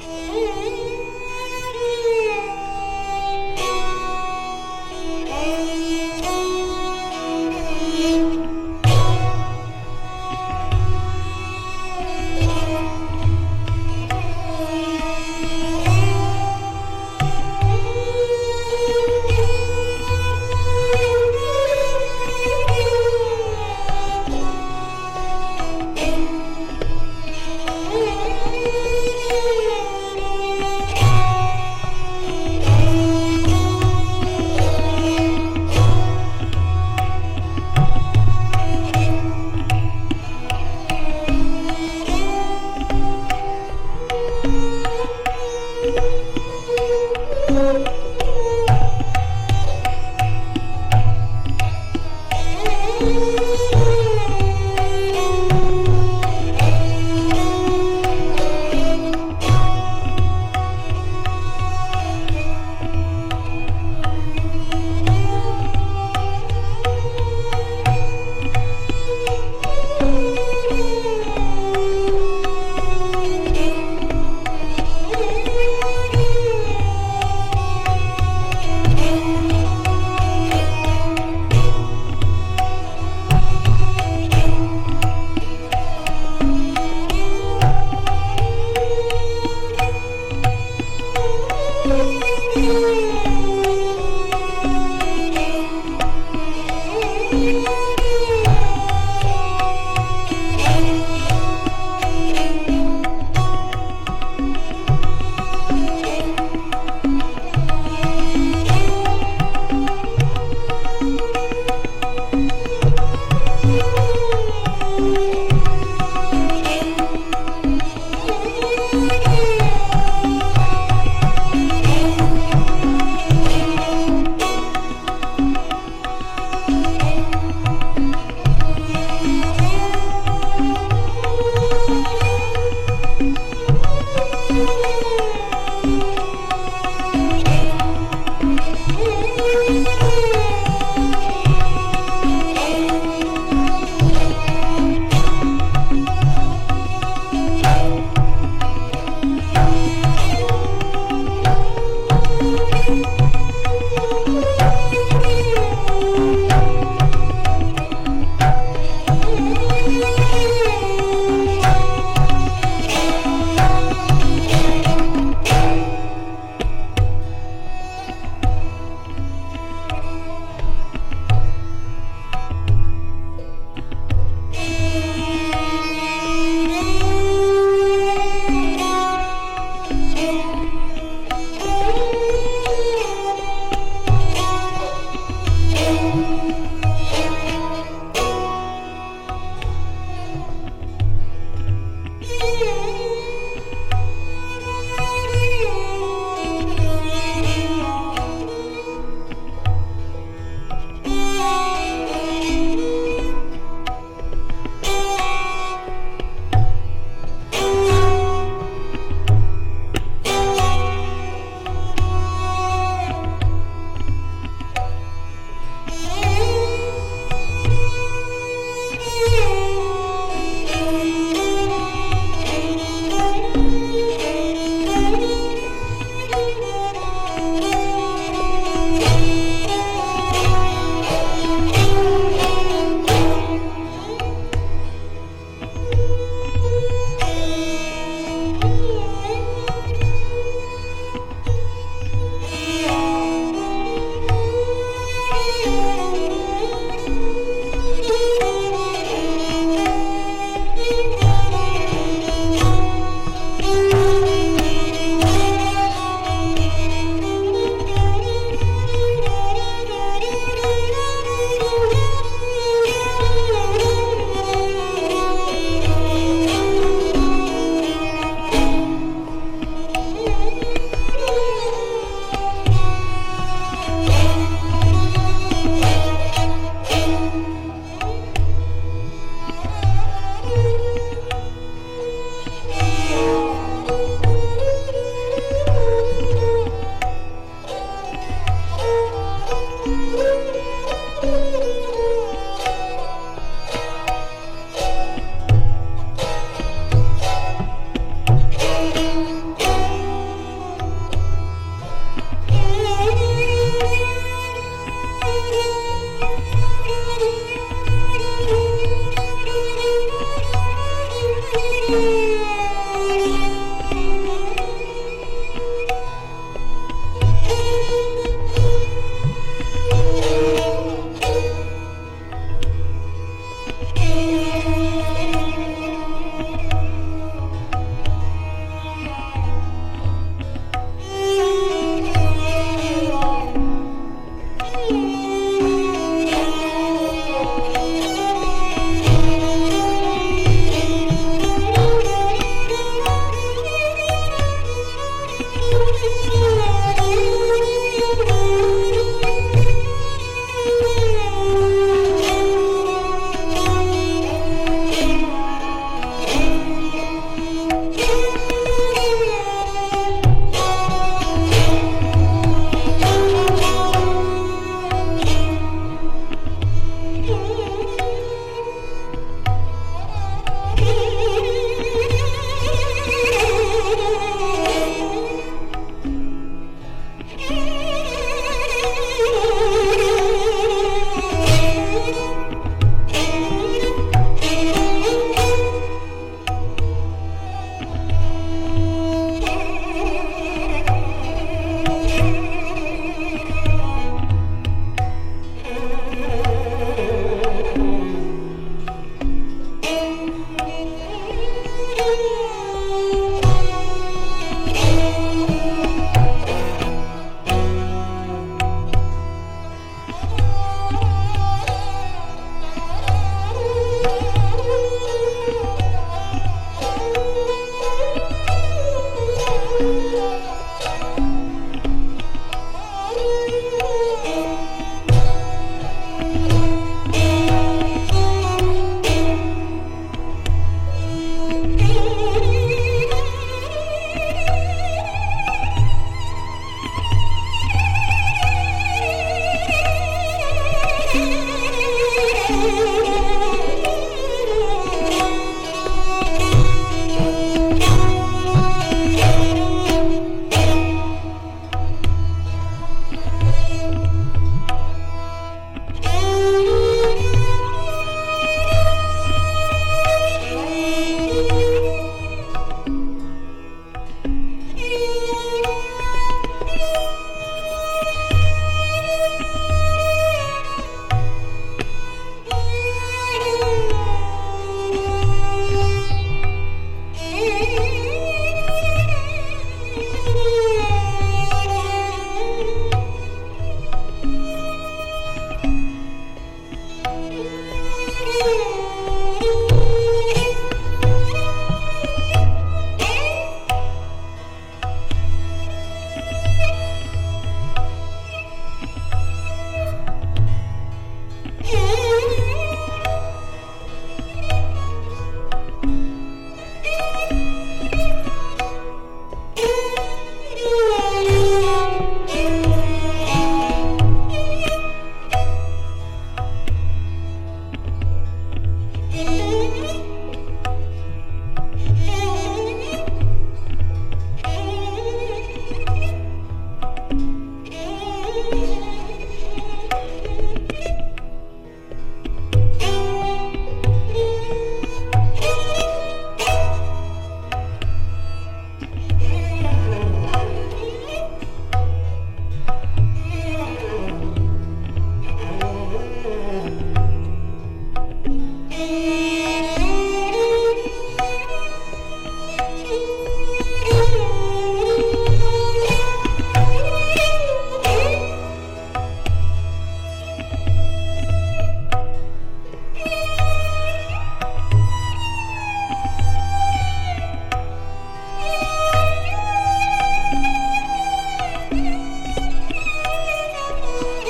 And Ooh.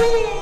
Woo!